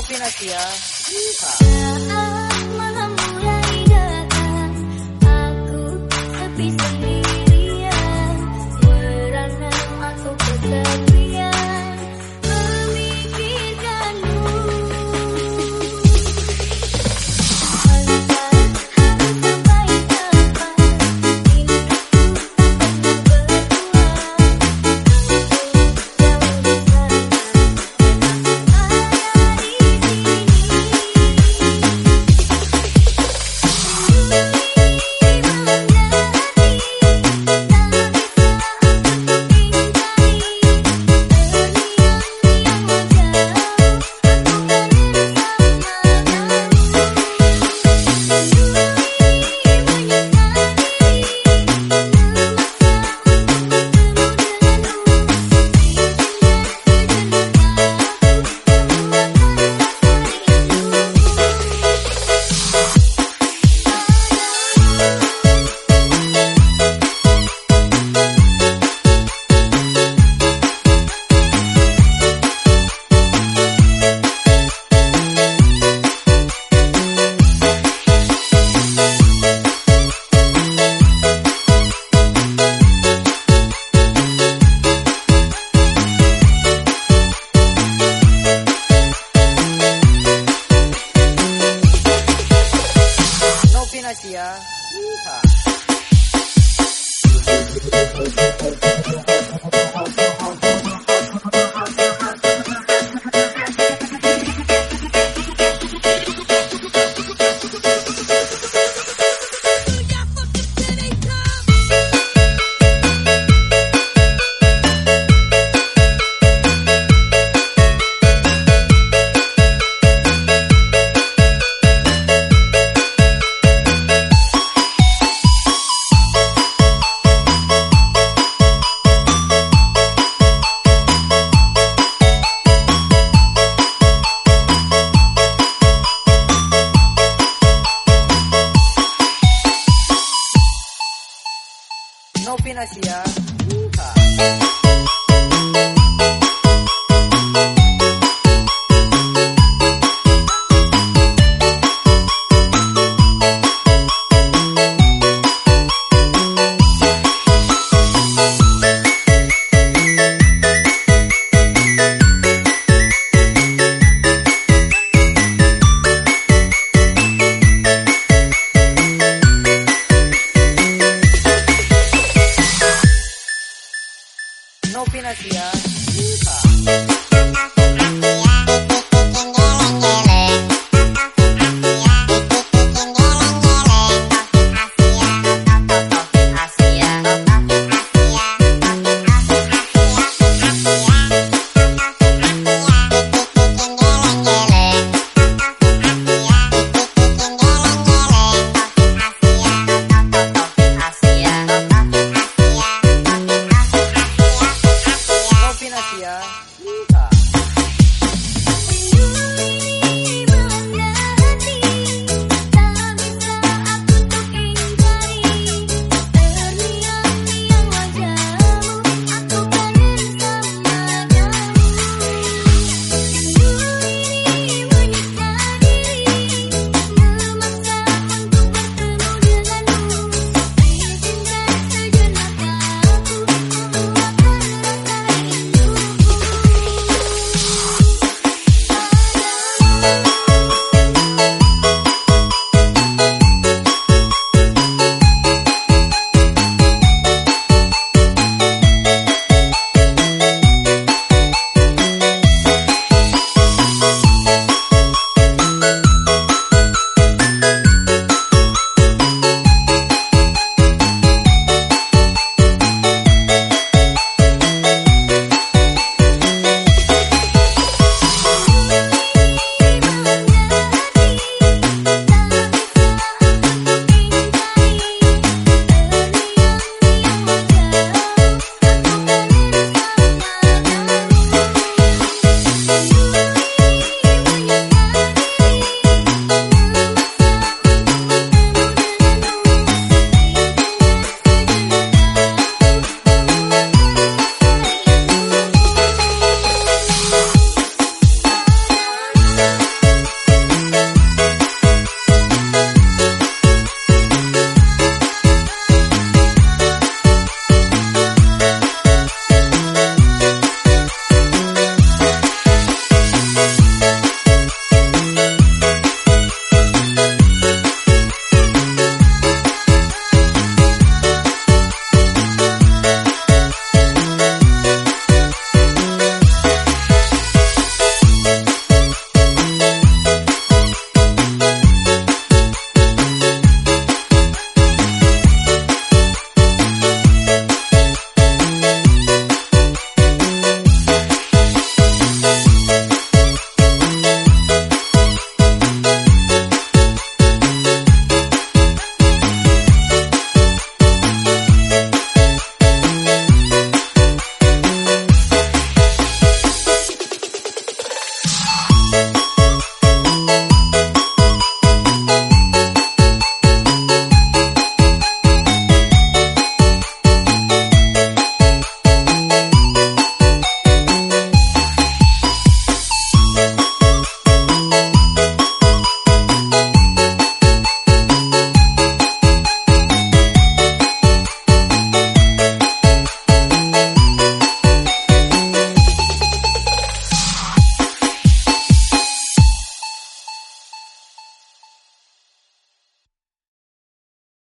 Novinasia. Yeehaw. 大喜儿 no opina así.